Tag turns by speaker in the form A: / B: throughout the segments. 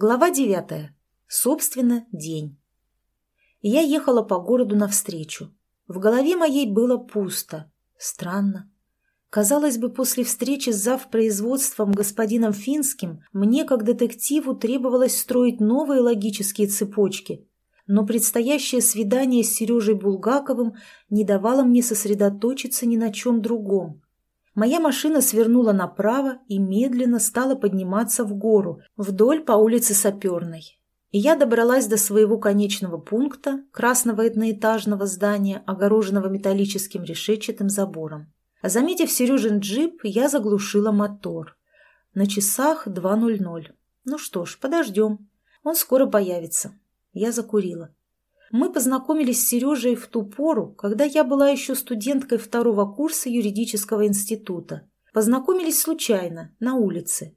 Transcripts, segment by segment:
A: Глава девятая. Собственно, день. Я ехала по городу навстречу. В голове моей было пусто. Странно. Казалось бы, после встречи с завпроизводством господином Финским мне, как детективу, требовалось строить новые логические цепочки. Но предстоящее свидание с Сережей Булгаковым не давало мне сосредоточиться ни на чем другом. Моя машина свернула направо и медленно стала подниматься в гору, вдоль по улице Саперной. И я добралась до своего конечного пункта, красного одноэтажного здания, огороженного металлическим решетчатым забором. Заметив Сережин джип, я заглушила мотор. На часах 2.00. Ну что ж, подождем. Он скоро появится. Я закурила. Мы познакомились с Сережей в ту пору, когда я была еще студенткой второго курса юридического института. Познакомились случайно, на улице.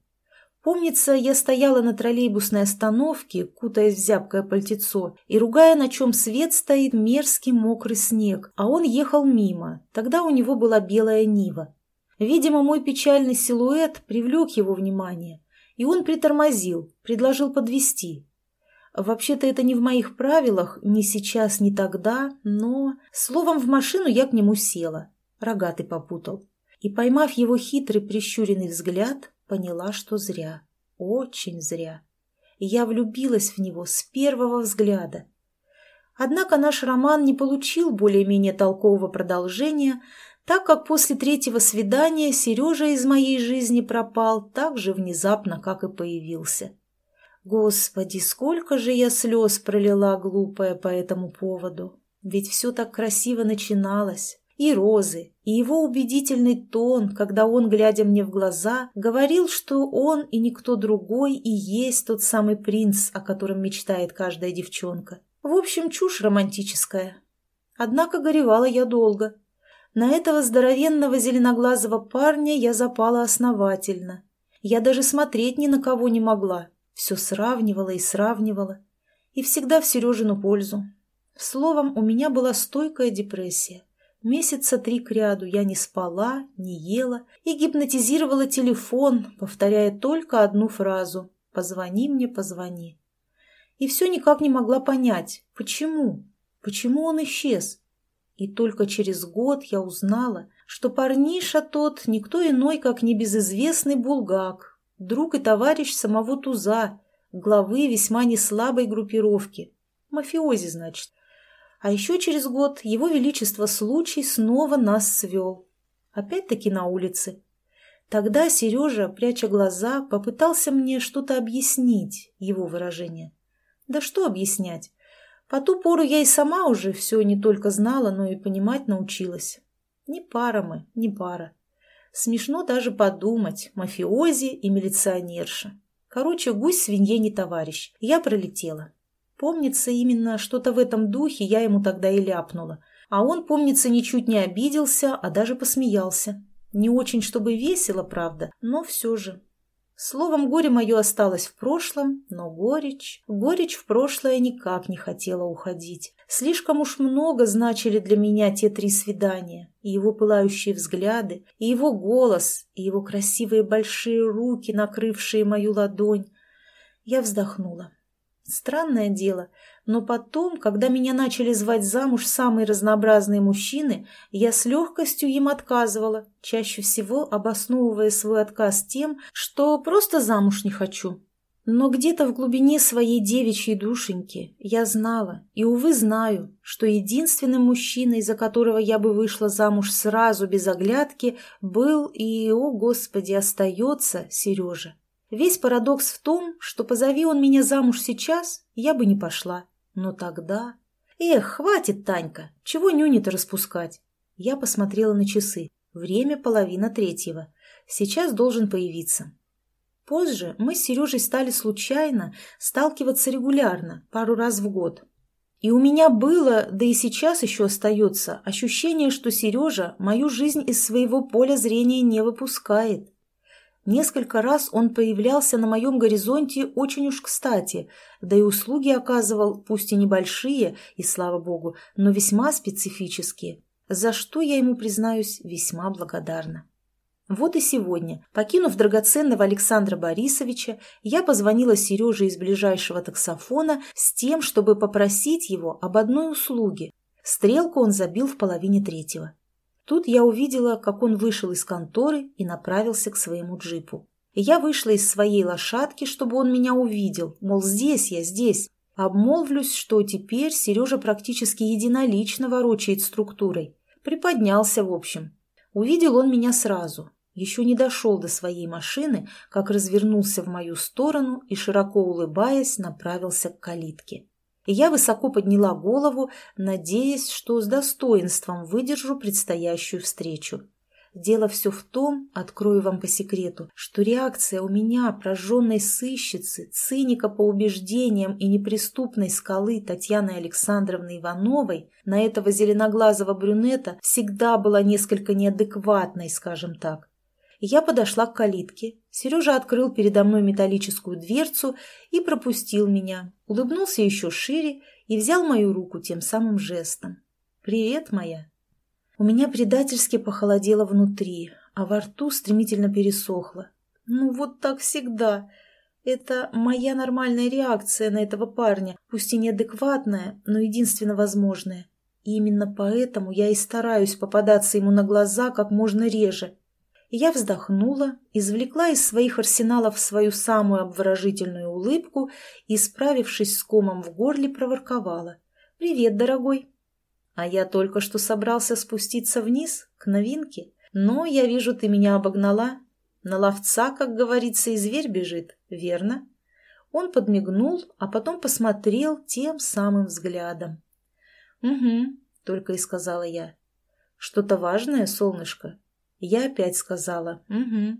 A: Помнится, я стояла на троллейбусной остановке, кутаясь в зябкое пальтецо, и ругая, на чем свет стоит мерзкий мокрый снег, а он ехал мимо, тогда у него была белая нива. Видимо, мой печальный силуэт привлек его внимание, и он притормозил, предложил подвести. Вообще-то это не в моих правилах, ни сейчас, ни тогда, но... Словом, в машину я к нему села. Рогатый попутал. И, поймав его хитрый прищуренный взгляд, поняла, что зря. Очень зря. Я влюбилась в него с первого взгляда. Однако наш роман не получил более-менее толкового продолжения, так как после третьего свидания Сережа из моей жизни пропал так же внезапно, как и появился. Господи, сколько же я слез пролила глупая по этому поводу. Ведь все так красиво начиналось. И розы, и его убедительный тон, когда он, глядя мне в глаза, говорил, что он и никто другой и есть тот самый принц, о котором мечтает каждая девчонка. В общем, чушь романтическая. Однако горевала я долго. На этого здоровенного зеленоглазого парня я запала основательно. Я даже смотреть ни на кого не могла, все сравнивала и сравнивала. И всегда в Сережину пользу. Словом, у меня была стойкая депрессия. Месяца три кряду я не спала, не ела и гипнотизировала телефон, повторяя только одну фразу «Позвони мне, позвони». И все никак не могла понять, почему, почему он исчез. И только через год я узнала, что парниша тот никто иной, как небезызвестный Булгак, друг и товарищ самого Туза, главы весьма неслабой группировки. Мафиози, значит. А еще через год его величество случай снова нас свел. Опять-таки на улице. Тогда Сережа, пряча глаза, попытался мне что-то объяснить, его выражение. Да что объяснять? По ту пору я и сама уже все не только знала, но и понимать научилась. Не пара мы, не пара. Смешно даже подумать, мафиози и милиционерша. Короче, гусь свинье не товарищ. Я пролетела. Помнится, именно что-то в этом духе я ему тогда и ляпнула. А он, помнится, ничуть не обиделся, а даже посмеялся. Не очень, чтобы весело, правда, но все же. Словом, горе мое осталось в прошлом, но горечь... Горечь в прошлое никак не хотела уходить. Слишком уж много значили для меня те три свидания. И его пылающие взгляды, и его голос, и его красивые большие руки, накрывшие мою ладонь. Я вздохнула. Странное дело, но потом, когда меня начали звать замуж самые разнообразные мужчины, я с легкостью им отказывала, чаще всего обосновывая свой отказ тем, что просто замуж не хочу. Но где-то в глубине своей девичьей душеньки я знала, и, увы, знаю, что единственным мужчиной, за которого я бы вышла замуж сразу без оглядки, был и, о господи, остается Сережа. Весь парадокс в том, что позови он меня замуж сейчас, я бы не пошла. Но тогда... Эх, хватит, Танька, чего нюни-то распускать? Я посмотрела на часы. Время половина третьего. Сейчас должен появиться. Позже мы с Сережей стали случайно сталкиваться регулярно, пару раз в год. И у меня было, да и сейчас еще остается, ощущение, что Сережа мою жизнь из своего поля зрения не выпускает. Несколько раз он появлялся на моем горизонте очень уж кстати, да и услуги оказывал, пусть и небольшие, и слава богу, но весьма специфические, за что я ему, признаюсь, весьма благодарна. Вот и сегодня, покинув драгоценного Александра Борисовича, я позвонила Сереже из ближайшего таксофона с тем, чтобы попросить его об одной услуге. Стрелку он забил в половине третьего. Тут я увидела, как он вышел из конторы и направился к своему джипу. Я вышла из своей лошадки, чтобы он меня увидел, мол, здесь я, здесь. Обмолвлюсь, что теперь Сережа практически единолично ворочает структурой. Приподнялся, в общем. Увидел он меня сразу. Еще не дошел до своей машины, как развернулся в мою сторону и, широко улыбаясь, направился к калитке. Я высоко подняла голову, надеясь, что с достоинством выдержу предстоящую встречу. Дело все в том, открою вам по секрету, что реакция у меня, прожженной сыщицы, циника по убеждениям и неприступной скалы Татьяны Александровны Ивановой на этого зеленоглазого брюнета всегда была несколько неадекватной, скажем так. Я подошла к калитке. Сережа открыл передо мной металлическую дверцу и пропустил меня, улыбнулся еще шире и взял мою руку тем самым жестом. «Привет, моя!» У меня предательски похолодело внутри, а во рту стремительно пересохло. Ну вот так всегда. Это моя нормальная реакция на этого парня, пусть и неадекватная, но единственно возможная. И именно поэтому я и стараюсь попадаться ему на глаза как можно реже. Я вздохнула, извлекла из своих арсеналов свою самую обворожительную улыбку и, справившись с комом в горле, проворковала. «Привет, дорогой!» А я только что собрался спуститься вниз, к новинке. Но я вижу, ты меня обогнала. На ловца, как говорится, и зверь бежит, верно? Он подмигнул, а потом посмотрел тем самым взглядом. «Угу», — только и сказала я. «Что-то важное, солнышко?» Я опять сказала «Угу».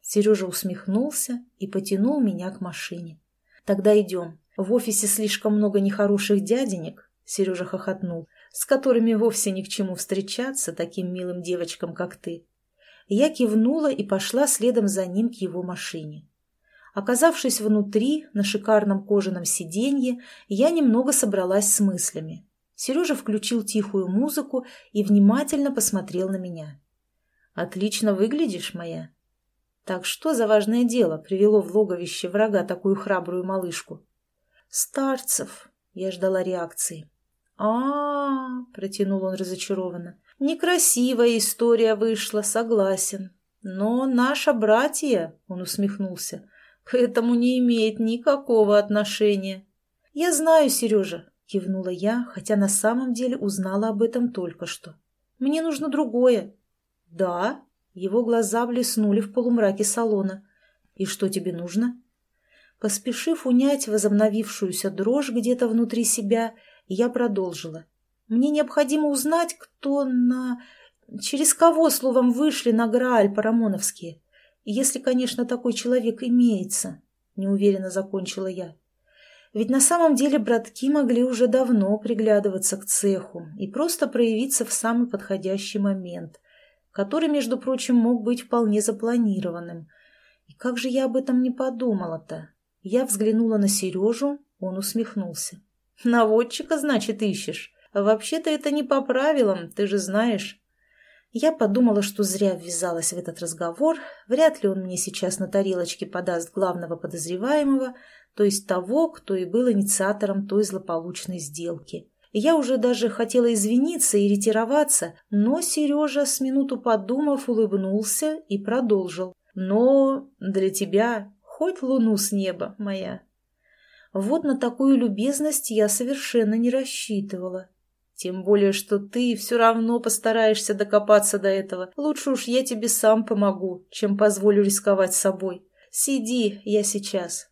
A: Сережа усмехнулся и потянул меня к машине. «Тогда идем. В офисе слишком много нехороших дяденек», — Сережа хохотнул с которыми вовсе ни к чему встречаться таким милым девочкам, как ты. Я кивнула и пошла следом за ним к его машине. Оказавшись внутри, на шикарном кожаном сиденье, я немного собралась с мыслями. Сережа включил тихую музыку и внимательно посмотрел на меня. «Отлично выглядишь, моя». «Так что за важное дело привело в логовище врага такую храбрую малышку?» «Старцев», — я ждала реакции а, протянул он разочарованно. «Некрасивая история вышла, согласен. Но наша братья, — он усмехнулся, — к этому не имеет никакого отношения». «Я знаю, Сережа», — кивнула я, хотя на самом деле узнала об этом только что. «Мне нужно другое». «Да?» — его глаза блеснули в полумраке салона. «И что тебе нужно?» Поспешив унять возобновившуюся дрожь где-то внутри себя, — я продолжила. «Мне необходимо узнать, кто на... Через кого, словом, вышли на Грааль Парамоновские. Если, конечно, такой человек имеется», — неуверенно закончила я. Ведь на самом деле братки могли уже давно приглядываться к цеху и просто проявиться в самый подходящий момент, который, между прочим, мог быть вполне запланированным. И как же я об этом не подумала-то? Я взглянула на Сережу, он усмехнулся. Наводчика, значит, ищешь. вообще-то это не по правилам, ты же знаешь. Я подумала, что зря ввязалась в этот разговор. Вряд ли он мне сейчас на тарелочке подаст главного подозреваемого, то есть того, кто и был инициатором той злополучной сделки. Я уже даже хотела извиниться и ретироваться, но Сережа, с минуту подумав, улыбнулся и продолжил. «Но для тебя хоть луну с неба, моя». Вот на такую любезность я совершенно не рассчитывала. Тем более, что ты все равно постараешься докопаться до этого. Лучше уж я тебе сам помогу, чем позволю рисковать собой. Сиди, я сейчас.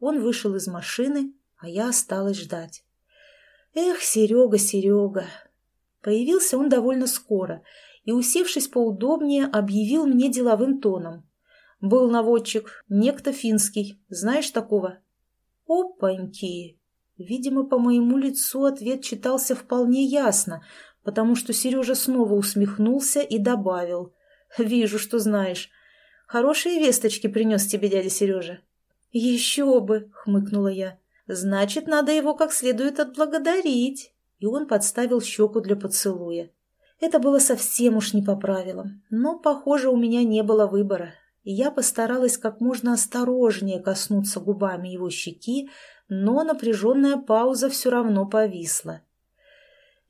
A: Он вышел из машины, а я осталась ждать. Эх, Серега, Серега. Появился он довольно скоро и, усевшись поудобнее, объявил мне деловым тоном. Был наводчик, некто финский. Знаешь такого? «Опаньки!» Видимо, по моему лицу ответ читался вполне ясно, потому что Сережа снова усмехнулся и добавил. «Вижу, что знаешь. Хорошие весточки принес тебе дядя Сережа». «Еще бы!» — хмыкнула я. «Значит, надо его как следует отблагодарить». И он подставил щеку для поцелуя. Это было совсем уж не по правилам, но, похоже, у меня не было выбора, и я постаралась как можно осторожнее коснуться губами его щеки, но напряженная пауза все равно повисла.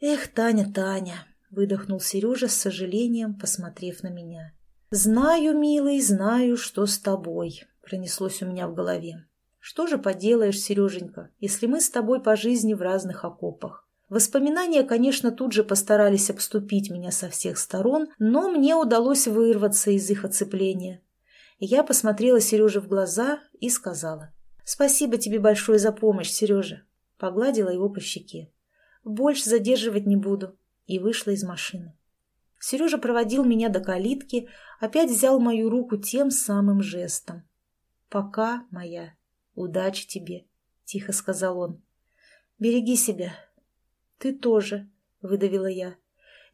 A: «Эх, Таня, Таня!» — выдохнул Сережа с сожалением, посмотрев на меня. «Знаю, милый, знаю, что с тобой», — пронеслось у меня в голове. «Что же поделаешь, Сереженька, если мы с тобой по жизни в разных окопах?» Воспоминания, конечно, тут же постарались обступить меня со всех сторон, но мне удалось вырваться из их оцепления. Я посмотрела Сереже в глаза и сказала. «Спасибо тебе большое за помощь, Сережа». Погладила его по щеке. «Больше задерживать не буду». И вышла из машины. Сережа проводил меня до калитки, опять взял мою руку тем самым жестом. «Пока, моя. Удачи тебе», — тихо сказал он. «Береги себя». «Ты тоже», — выдавила я.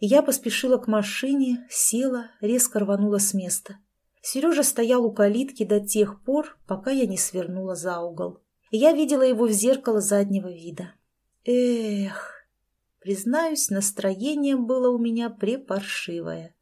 A: Я поспешила к машине, села, резко рванула с места. Сережа стоял у калитки до тех пор, пока я не свернула за угол. Я видела его в зеркало заднего вида. Эх, признаюсь, настроение было у меня препаршивое.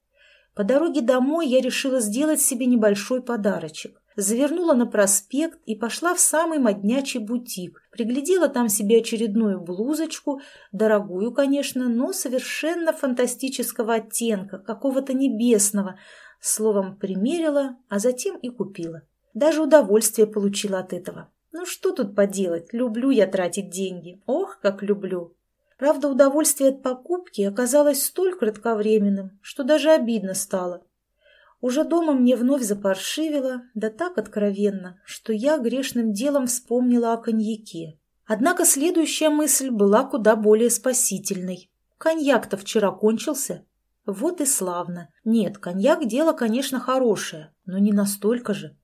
A: По дороге домой я решила сделать себе небольшой подарочек. Завернула на проспект и пошла в самый моднячий бутик. Приглядела там себе очередную блузочку, дорогую, конечно, но совершенно фантастического оттенка, какого-то небесного – Словом, примерила, а затем и купила. Даже удовольствие получила от этого. Ну что тут поделать, люблю я тратить деньги. Ох, как люблю. Правда, удовольствие от покупки оказалось столь кратковременным, что даже обидно стало. Уже дома мне вновь запаршивило, да так откровенно, что я грешным делом вспомнила о коньяке. Однако следующая мысль была куда более спасительной. Коньяк-то вчера кончился, вот и славно. Нет, коньяк – дело, конечно, хорошее, но не настолько же.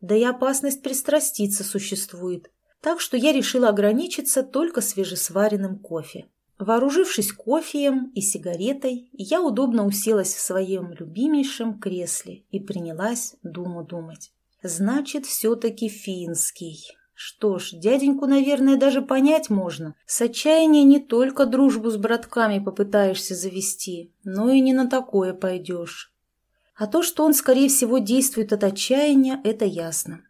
A: Да и опасность пристраститься существует. Так что я решила ограничиться только свежесваренным кофе. Вооружившись кофеем и сигаретой, я удобно уселась в своем любимейшем кресле и принялась думу думать. Значит, все-таки финский. Что ж, дяденьку, наверное, даже понять можно. С отчаяния не только дружбу с братками попытаешься завести, но и не на такое пойдешь. А то, что он, скорее всего, действует от отчаяния, это ясно.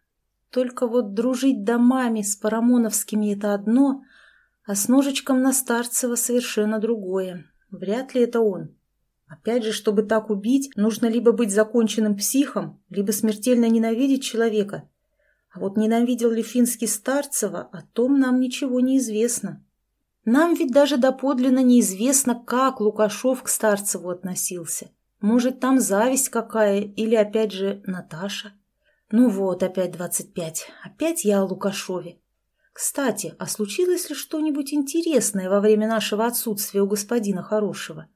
A: Только вот дружить домами с Парамоновскими – это одно, а с ножичком на Старцева совершенно другое. Вряд ли это он. Опять же, чтобы так убить, нужно либо быть законченным психом, либо смертельно ненавидеть человека – а вот ненавидел ли Финский Старцева, о том нам ничего не известно. Нам ведь даже доподлинно неизвестно, как Лукашов к Старцеву относился. Может, там зависть какая или, опять же, Наташа? Ну вот, опять двадцать пять. Опять я о Лукашове. Кстати, а случилось ли что-нибудь интересное во время нашего отсутствия у господина Хорошего?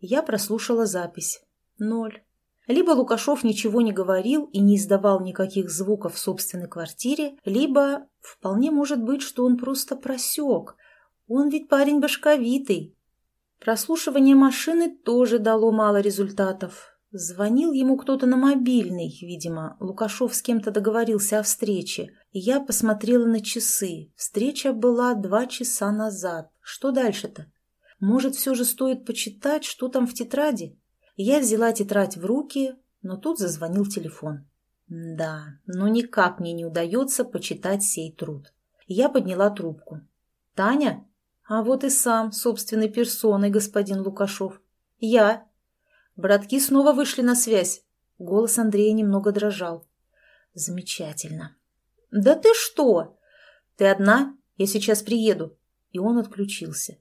A: Я прослушала запись. Ноль. Либо Лукашов ничего не говорил и не издавал никаких звуков в собственной квартире, либо вполне может быть, что он просто просек. Он ведь парень башковитый. Прослушивание машины тоже дало мало результатов. Звонил ему кто-то на мобильный, видимо. Лукашов с кем-то договорился о встрече. Я посмотрела на часы. Встреча была два часа назад. Что дальше-то? Может, все же стоит почитать, что там в тетради? Я взяла тетрадь в руки, но тут зазвонил телефон. Да, но никак мне не удается почитать сей труд. Я подняла трубку. «Таня?» «А вот и сам, собственной персоной, господин Лукашов. Я». Братки снова вышли на связь. Голос Андрея немного дрожал. «Замечательно». «Да ты что? Ты одна? Я сейчас приеду». И он отключился.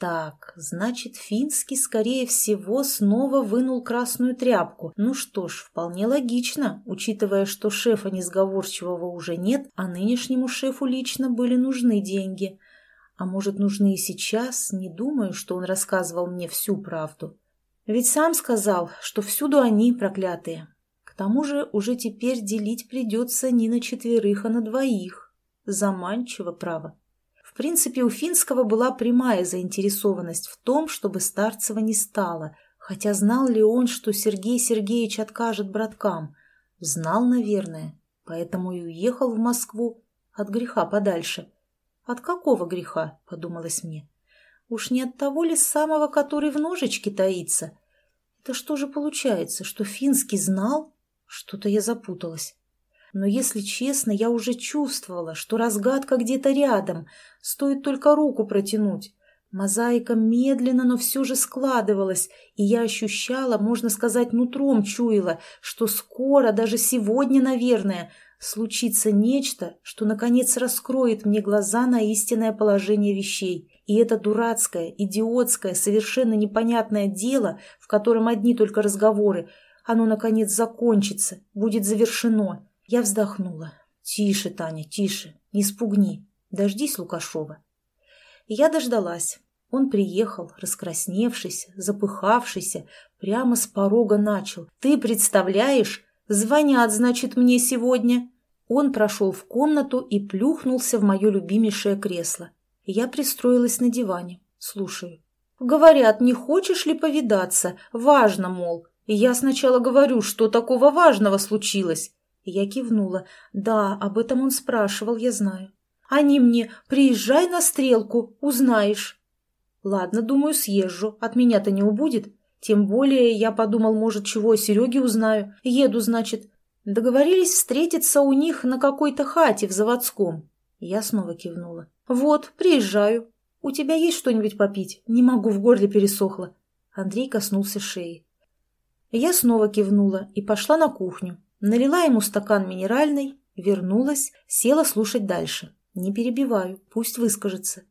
A: Так, значит, Финский, скорее всего, снова вынул красную тряпку. Ну что ж, вполне логично, учитывая, что шефа несговорчивого уже нет, а нынешнему шефу лично были нужны деньги. А может, нужны и сейчас, не думаю, что он рассказывал мне всю правду. Ведь сам сказал, что всюду они проклятые. К тому же уже теперь делить придется не на четверых, а на двоих. Заманчиво, право. В принципе, у Финского была прямая заинтересованность в том, чтобы Старцева не стало, хотя знал ли он, что Сергей Сергеевич откажет браткам? Знал, наверное, поэтому и уехал в Москву от греха подальше. От какого греха, подумалось мне? Уж не от того ли самого, который в ножичке таится? Это что же получается, что Финский знал? Что-то я запуталась. Но, если честно, я уже чувствовала, что разгадка где-то рядом, стоит только руку протянуть. Мозаика медленно, но все же складывалась, и я ощущала, можно сказать, нутром чуяла, что скоро, даже сегодня, наверное, случится нечто, что, наконец, раскроет мне глаза на истинное положение вещей. И это дурацкое, идиотское, совершенно непонятное дело, в котором одни только разговоры, оно, наконец, закончится, будет завершено. Я вздохнула. «Тише, Таня, тише, не спугни. Дождись Лукашова». я дождалась. Он приехал, раскрасневшись, запыхавшийся, прямо с порога начал. «Ты представляешь? Звонят, значит, мне сегодня». Он прошел в комнату и плюхнулся в мое любимейшее кресло. Я пристроилась на диване. Слушаю. «Говорят, не хочешь ли повидаться? Важно, мол». И я сначала говорю, что такого важного случилось. Я кивнула. Да, об этом он спрашивал, я знаю. Они мне «приезжай на стрелку, узнаешь». Ладно, думаю, съезжу, от меня-то не убудет. Тем более я подумал, может, чего о Сереге узнаю. Еду, значит. Договорились встретиться у них на какой-то хате в заводском. Я снова кивнула. «Вот, приезжаю. У тебя есть что-нибудь попить? Не могу, в горле пересохло». Андрей коснулся шеи. Я снова кивнула и пошла на кухню. Налила ему стакан минеральной, вернулась, села слушать дальше. Не перебиваю, пусть выскажется.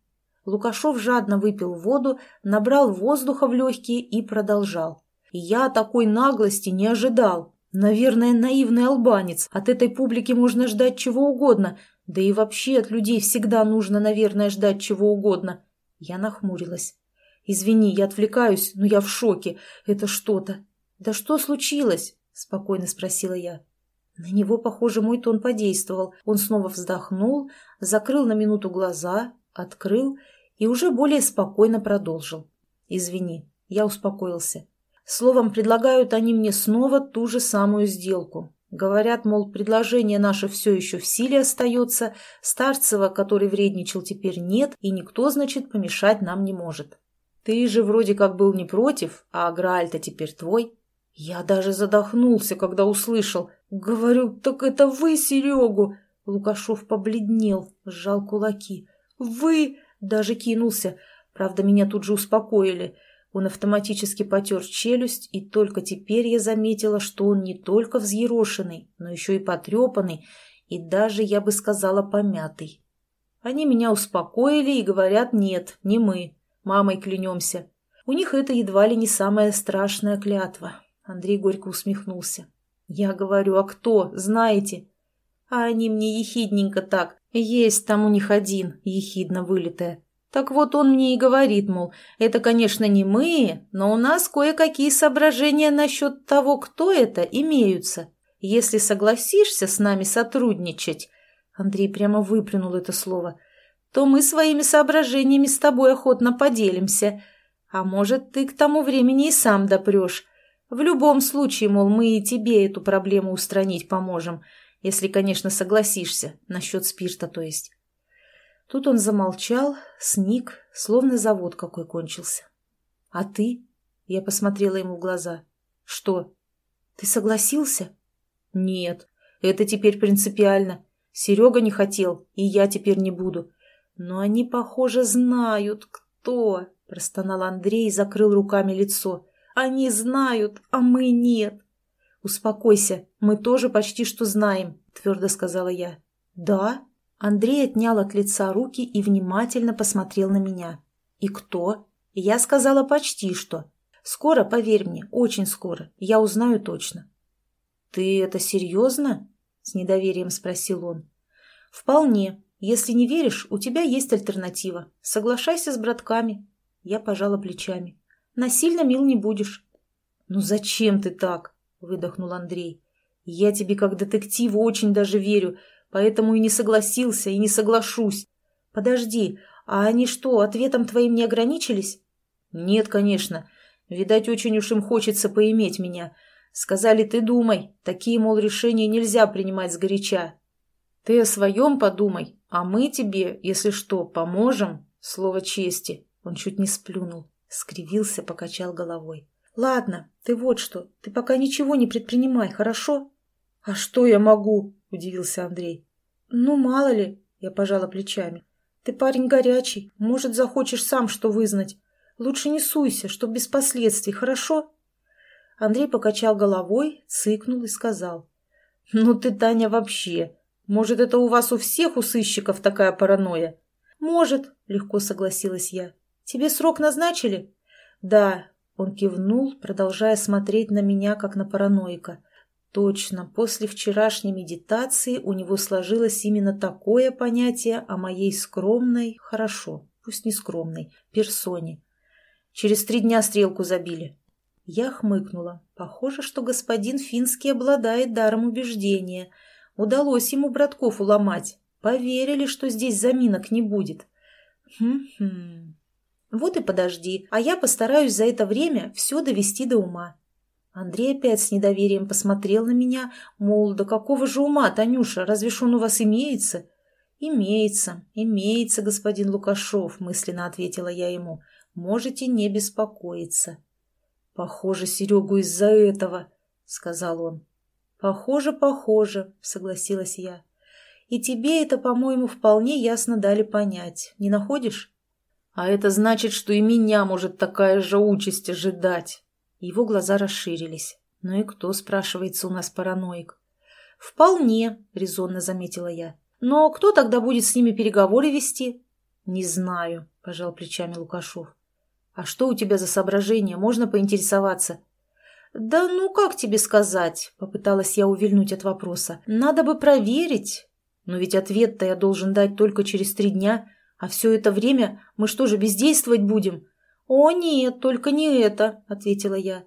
A: Лукашов жадно выпил воду, набрал воздуха в легкие и продолжал. Я такой наглости не ожидал. Наверное, наивный албанец. От этой публики можно ждать чего угодно. Да и вообще от людей всегда нужно, наверное, ждать чего угодно. Я нахмурилась. «Извини, я отвлекаюсь, но я в шоке. Это что-то». «Да что случилось?» — спокойно спросила я. На него, похоже, мой тон подействовал. Он снова вздохнул, закрыл на минуту глаза, открыл и уже более спокойно продолжил. «Извини, я успокоился. Словом, предлагают они мне снова ту же самую сделку. Говорят, мол, предложение наше все еще в силе остается, Старцева, который вредничал, теперь нет, и никто, значит, помешать нам не может. Ты же вроде как был не против, а Грааль-то теперь твой». Я даже задохнулся, когда услышал. Говорю, так это вы Серегу? Лукашов побледнел, сжал кулаки. Вы! Даже кинулся. Правда, меня тут же успокоили. Он автоматически потер челюсть, и только теперь я заметила, что он не только взъерошенный, но еще и потрепанный, и даже, я бы сказала, помятый. Они меня успокоили и говорят, нет, не мы, мамой клянемся. У них это едва ли не самая страшная клятва. Андрей горько усмехнулся. «Я говорю, а кто? Знаете?» «А они мне ехидненько так. Есть там у них один, ехидно вылитая. Так вот он мне и говорит, мол, это, конечно, не мы, но у нас кое-какие соображения насчет того, кто это, имеются. Если согласишься с нами сотрудничать...» Андрей прямо выплюнул это слово. «То мы своими соображениями с тобой охотно поделимся. А может, ты к тому времени и сам допрешь. В любом случае, мол, мы и тебе эту проблему устранить поможем, если, конечно, согласишься, насчет спирта, то есть. Тут он замолчал, сник, словно завод какой кончился. «А ты?» — я посмотрела ему в глаза. «Что? Ты согласился?» «Нет, это теперь принципиально. Серега не хотел, и я теперь не буду. Но они, похоже, знают, кто...» — простонал Андрей и закрыл руками лицо. Они знают, а мы нет. Успокойся, мы тоже почти что знаем, твердо сказала я. Да? Андрей отнял от лица руки и внимательно посмотрел на меня. И кто? Я сказала почти что. Скоро, поверь мне, очень скоро, я узнаю точно. Ты это серьезно? С недоверием спросил он. Вполне. Если не веришь, у тебя есть альтернатива. Соглашайся с братками. Я пожала плечами. Насильно мил не будешь. «Ну зачем ты так?» — выдохнул Андрей. «Я тебе как детективу очень даже верю, поэтому и не согласился, и не соглашусь. Подожди, а они что, ответом твоим не ограничились?» «Нет, конечно. Видать, очень уж им хочется поиметь меня. Сказали, ты думай, такие, мол, решения нельзя принимать сгоряча. Ты о своем подумай, а мы тебе, если что, поможем. Слово чести». Он чуть не сплюнул. Скривился, покачал головой. Ладно, ты вот что, ты пока ничего не предпринимай, хорошо? А что я могу? Удивился Андрей. Ну, мало ли, я пожала плечами. Ты парень горячий, может, захочешь сам что вызнать. Лучше не суйся, чтоб без последствий, хорошо? Андрей покачал головой, цыкнул и сказал. Ну ты, Таня, вообще. Может, это у вас у всех у сыщиков такая паранойя? Может, легко согласилась я. Тебе срок назначили? Да, он кивнул, продолжая смотреть на меня, как на параноика. Точно, после вчерашней медитации у него сложилось именно такое понятие о моей скромной, хорошо, пусть не скромной, персоне. Через три дня стрелку забили. Я хмыкнула. Похоже, что господин Финский обладает даром убеждения. Удалось ему братков уломать. Поверили, что здесь заминок не будет. Хм-хм. Вот и подожди, а я постараюсь за это время все довести до ума. Андрей опять с недоверием посмотрел на меня, мол, да какого же ума, Танюша, разве ж он у вас имеется? Имеется, имеется, господин Лукашов, мысленно ответила я ему. Можете не беспокоиться. Похоже, Серегу из-за этого, сказал он. Похоже, похоже, согласилась я. И тебе это, по-моему, вполне ясно дали понять, не находишь? А это значит, что и меня может такая же участь ожидать. Его глаза расширились. Ну и кто, спрашивается, у нас параноик? Вполне, резонно заметила я. Но кто тогда будет с ними переговоры вести? Не знаю, пожал плечами Лукашов. А что у тебя за соображение, можно поинтересоваться? Да ну как тебе сказать, попыталась я увильнуть от вопроса. Надо бы проверить. Но ведь ответ-то я должен дать только через три дня, а все это время мы что же бездействовать будем? «О, нет, только не это», — ответила я.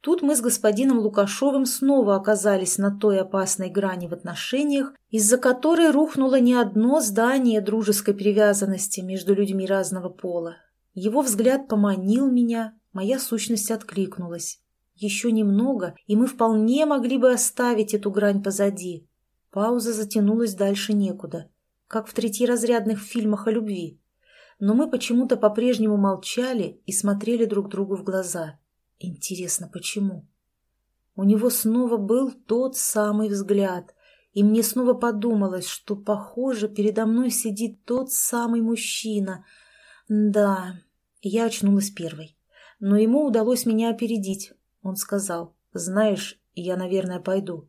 A: Тут мы с господином Лукашовым снова оказались на той опасной грани в отношениях, из-за которой рухнуло не одно здание дружеской привязанности между людьми разного пола. Его взгляд поманил меня, моя сущность откликнулась. Еще немного, и мы вполне могли бы оставить эту грань позади. Пауза затянулась дальше некуда, как в третьеразрядных фильмах о любви но мы почему-то по-прежнему молчали и смотрели друг другу в глаза. Интересно, почему? У него снова был тот самый взгляд, и мне снова подумалось, что, похоже, передо мной сидит тот самый мужчина. Да, я очнулась первой. Но ему удалось меня опередить. Он сказал, знаешь, я, наверное, пойду.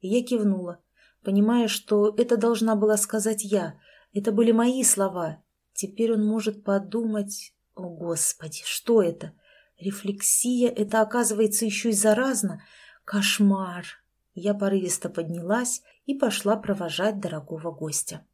A: Я кивнула, понимая, что это должна была сказать я. Это были мои слова, Теперь он может подумать... О, Господи, что это? Рефлексия — это, оказывается, еще и заразно. Кошмар! Я порывисто поднялась и пошла провожать дорогого гостя.